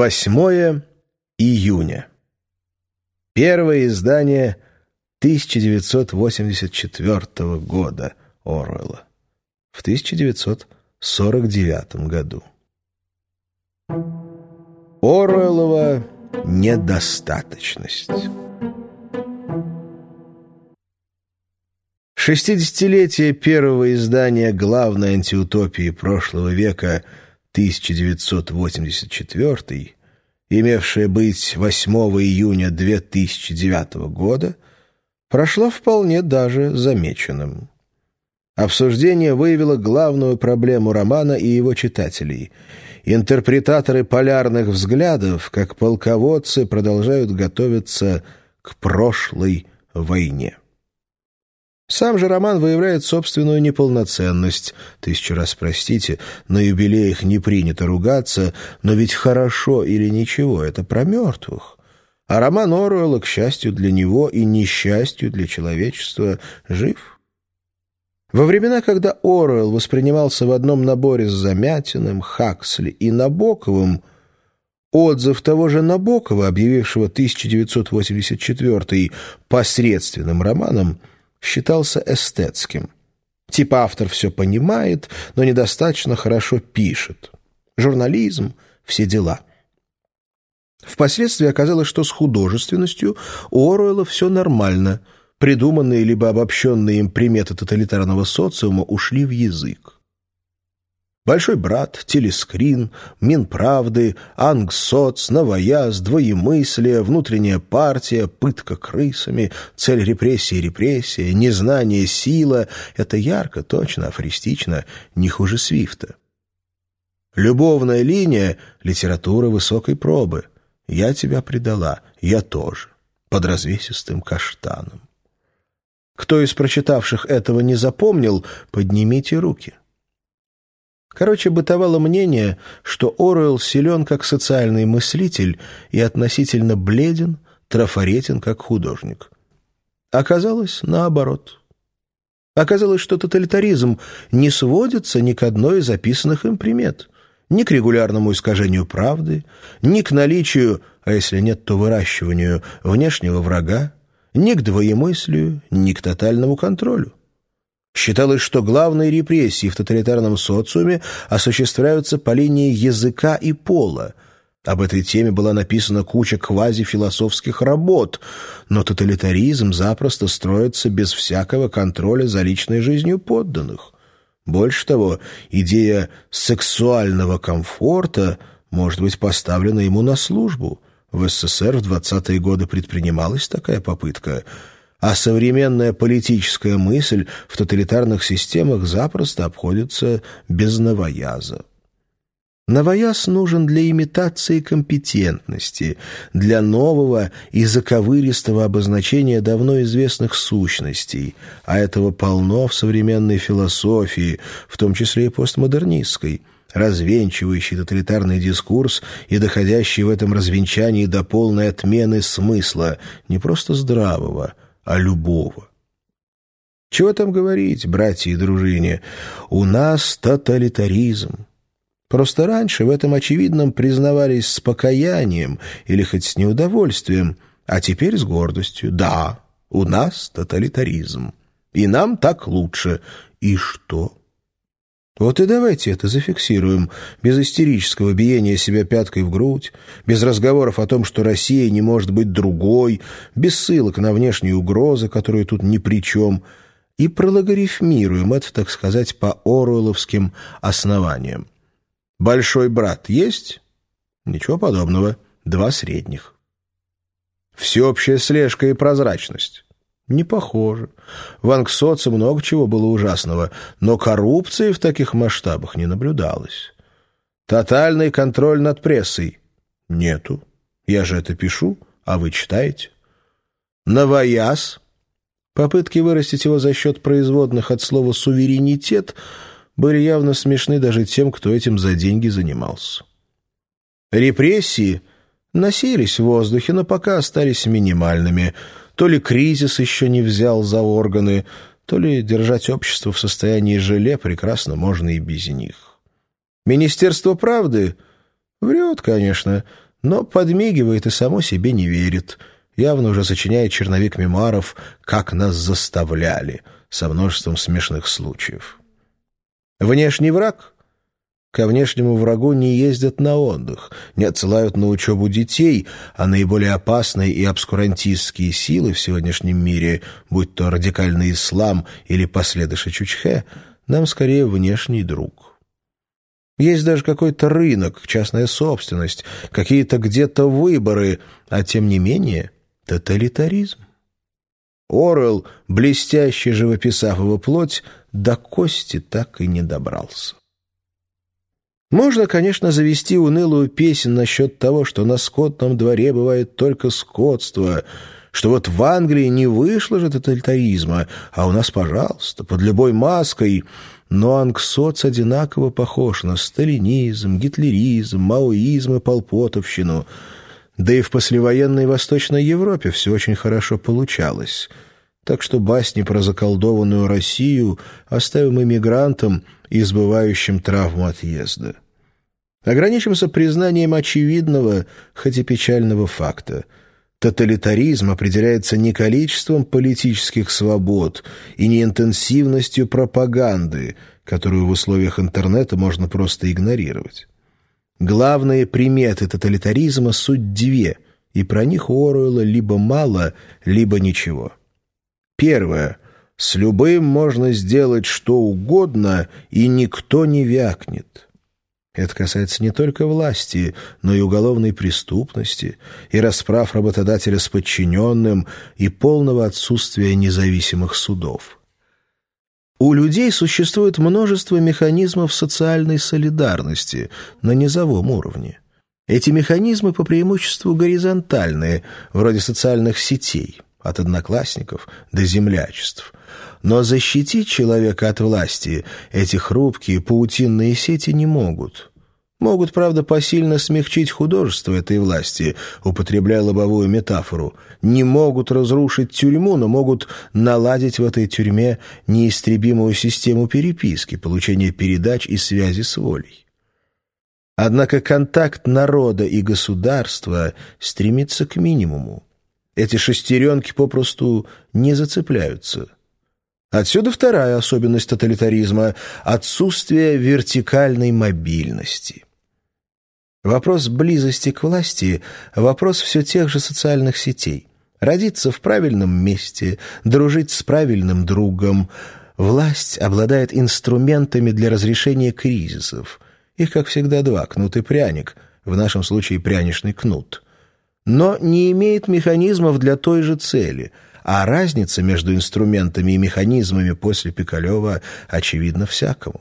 8 июня. Первое издание 1984 года Оруэлла. В 1949 году. Оруэллова недостаточность. Шестидесятилетие первого издания главной антиутопии прошлого века 1984 имевшее быть 8 июня 2009 года, прошло вполне даже замеченным. Обсуждение выявило главную проблему романа и его читателей. Интерпретаторы полярных взглядов, как полководцы, продолжают готовиться к прошлой войне. Сам же роман выявляет собственную неполноценность. Тысячу раз простите, на юбилеях не принято ругаться, но ведь хорошо или ничего — это про мертвых. А роман Оруэлла, к счастью для него и несчастью для человечества, жив. Во времена, когда Оруэлл воспринимался в одном наборе с Замятиным, Хаксли и Набоковым, отзыв того же Набокова, объявившего 1984 посредственным романом, считался эстетским. Типа автор все понимает, но недостаточно хорошо пишет. Журнализм — все дела. Впоследствии оказалось, что с художественностью у Оруэлла все нормально. Придуманные либо обобщенные им приметы тоталитарного социума ушли в язык. Большой брат, телескрин, Минправды, Ангсоц, Новояз, Двоемыслие, Внутренняя партия, Пытка крысами, Цель репрессии репрессия, Незнание сила — это ярко, точно, афористично, не хуже Свифта. Любовная линия — литература высокой пробы. Я тебя предала, я тоже, под развесистым каштаном. Кто из прочитавших этого не запомнил, поднимите руки. Короче, бытовало мнение, что Оруэлл силен как социальный мыслитель и относительно бледен, трафаретен как художник. Оказалось наоборот. Оказалось, что тоталитаризм не сводится ни к одной из описанных им примет, ни к регулярному искажению правды, ни к наличию, а если нет, то выращиванию внешнего врага, ни к двоемыслию, ни к тотальному контролю. Считалось, что главные репрессии в тоталитарном социуме осуществляются по линии языка и пола. Об этой теме была написана куча квазифилософских работ, но тоталитаризм запросто строится без всякого контроля за личной жизнью подданных. Больше того, идея сексуального комфорта может быть поставлена ему на службу. В СССР в 20-е годы предпринималась такая попытка – а современная политическая мысль в тоталитарных системах запросто обходится без новояза. Новояз нужен для имитации компетентности, для нового и заковыристого обозначения давно известных сущностей, а этого полно в современной философии, в том числе и постмодернистской, развенчивающий тоталитарный дискурс и доходящий в этом развенчании до полной отмены смысла, не просто здравого, а любого. Чего там говорить, братья и дружине, у нас тоталитаризм. Просто раньше в этом очевидном признавались с покаянием или хоть с неудовольствием, а теперь с гордостью. Да, у нас тоталитаризм. И нам так лучше. И что? Вот и давайте это зафиксируем, без истерического биения себя пяткой в грудь, без разговоров о том, что Россия не может быть другой, без ссылок на внешние угрозы, которые тут ни при чем, и прологарифмируем это, так сказать, по оруэлловским основаниям. Большой брат есть? Ничего подобного. Два средних. Всеобщая слежка и прозрачность. Не похоже. В Ангсоце много чего было ужасного, но коррупции в таких масштабах не наблюдалось. Тотальный контроль над прессой. Нету. Я же это пишу, а вы читаете. Новояз. Попытки вырастить его за счет производных от слова «суверенитет» были явно смешны даже тем, кто этим за деньги занимался. Репрессии носились в воздухе, но пока остались минимальными – то ли кризис еще не взял за органы, то ли держать общество в состоянии желе прекрасно можно и без них. Министерство правды врет, конечно, но подмигивает и само себе не верит, явно уже сочиняет черновик мемуаров «Как нас заставляли» со множеством смешных случаев. Внешний враг? Ко внешнему врагу не ездят на отдых, не отсылают на учебу детей, а наиболее опасные и обскурантистские силы в сегодняшнем мире, будь то радикальный ислам или последующий Чучхе, нам скорее внешний друг. Есть даже какой-то рынок, частная собственность, какие-то где-то выборы, а тем не менее тоталитаризм. Орел, блестяще живописав его плоть, до кости так и не добрался. Можно, конечно, завести унылую песнь насчет того, что на скотном дворе бывает только скотство, что вот в Англии не вышло же тоталитаризма, а у нас, пожалуйста, под любой маской. Но ангсоц одинаково похож на сталинизм, гитлеризм, маоизм и полпотовщину. Да и в послевоенной Восточной Европе все очень хорошо получалось — так что басни про заколдованную Россию оставим иммигрантам, избывающим травму отъезда. Ограничимся признанием очевидного, хоть и печального факта. Тоталитаризм определяется не количеством политических свобод и не интенсивностью пропаганды, которую в условиях интернета можно просто игнорировать. Главные приметы тоталитаризма — суть две, и про них у Оруэлла либо мало, либо ничего. Первое. С любым можно сделать что угодно, и никто не вякнет. Это касается не только власти, но и уголовной преступности, и расправ работодателя с подчиненным, и полного отсутствия независимых судов. У людей существует множество механизмов социальной солидарности на низовом уровне. Эти механизмы по преимуществу горизонтальные, вроде социальных сетей – от одноклассников до землячеств. Но защитить человека от власти эти хрупкие паутинные сети не могут. Могут, правда, посильно смягчить художество этой власти, употребляя лобовую метафору. Не могут разрушить тюрьму, но могут наладить в этой тюрьме неистребимую систему переписки, получения передач и связи с волей. Однако контакт народа и государства стремится к минимуму. Эти шестеренки попросту не зацепляются. Отсюда вторая особенность тоталитаризма – отсутствие вертикальной мобильности. Вопрос близости к власти – вопрос все тех же социальных сетей. Родиться в правильном месте, дружить с правильным другом. Власть обладает инструментами для разрешения кризисов. Их, как всегда, два – кнут и пряник, в нашем случае пряничный кнут – но не имеет механизмов для той же цели, а разница между инструментами и механизмами после Пикалева очевидна всякому.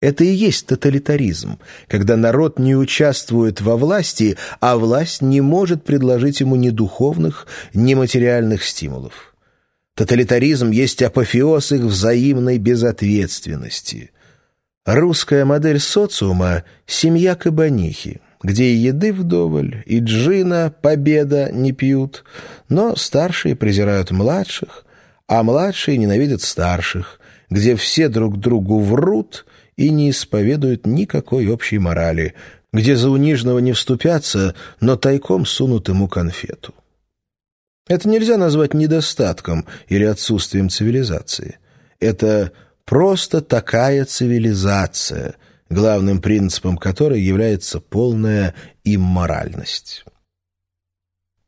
Это и есть тоталитаризм, когда народ не участвует во власти, а власть не может предложить ему ни духовных, ни материальных стимулов. Тоталитаризм есть апофеоз их взаимной безответственности. Русская модель социума – семья кабанихи где и еды вдоволь, и джина, победа не пьют, но старшие презирают младших, а младшие ненавидят старших, где все друг другу врут и не исповедуют никакой общей морали, где за униженного не вступятся, но тайком сунут ему конфету. Это нельзя назвать недостатком или отсутствием цивилизации. Это просто такая цивилизация — главным принципом которой является полная имморальность.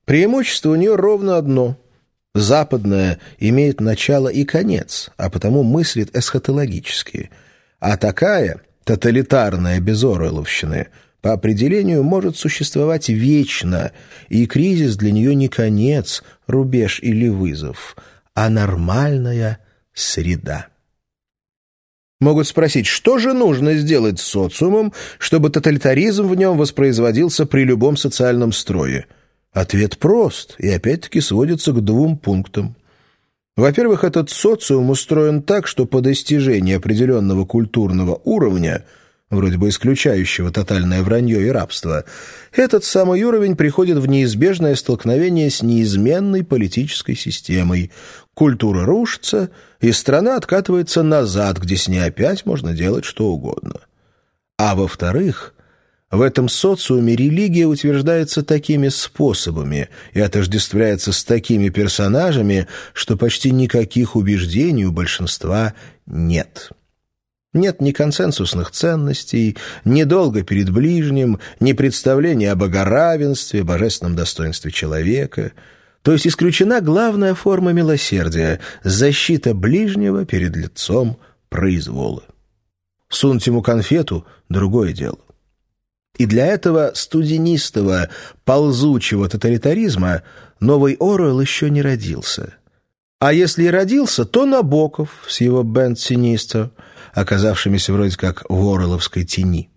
Преимущество у нее ровно одно. Западное имеет начало и конец, а потому мыслит эсхатологически. А такая, тоталитарная без Оруэлловщины, по определению может существовать вечно, и кризис для нее не конец, рубеж или вызов, а нормальная среда. Могут спросить, что же нужно сделать с социумом, чтобы тоталитаризм в нем воспроизводился при любом социальном строе? Ответ прост и опять-таки сводится к двум пунктам. Во-первых, этот социум устроен так, что по достижении определенного культурного уровня – вроде бы исключающего тотальное вранье и рабство, этот самый уровень приходит в неизбежное столкновение с неизменной политической системой. Культура рушится, и страна откатывается назад, где с ней опять можно делать что угодно. А во-вторых, В этом социуме религия утверждается такими способами и отождествляется с такими персонажами, что почти никаких убеждений у большинства нет. Нет ни консенсусных ценностей, ни долга перед ближним, ни представления о богоравенстве, божественном достоинстве человека. То есть исключена главная форма милосердия – защита ближнего перед лицом произвола. Сунуть ему конфету – другое дело. И для этого студенистого, ползучего тоталитаризма новый Оруэлл еще не родился. А если и родился, то Набоков с его бенд «Синистер», оказавшимися вроде как в Оруэлловской тени.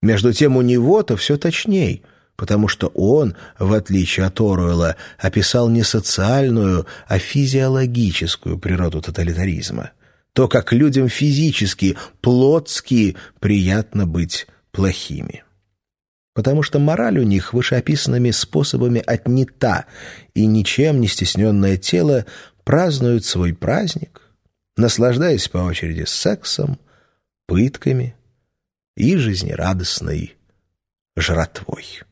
Между тем у него-то все точней, потому что он, в отличие от Оруэлла, описал не социальную, а физиологическую природу тоталитаризма. То, как людям физически, плотски приятно быть плохими. Потому что мораль у них вышеописанными способами отнята, и ничем не стесненное тело празднует свой праздник, наслаждаясь по очереди сексом, пытками и жизнерадостной жратвой.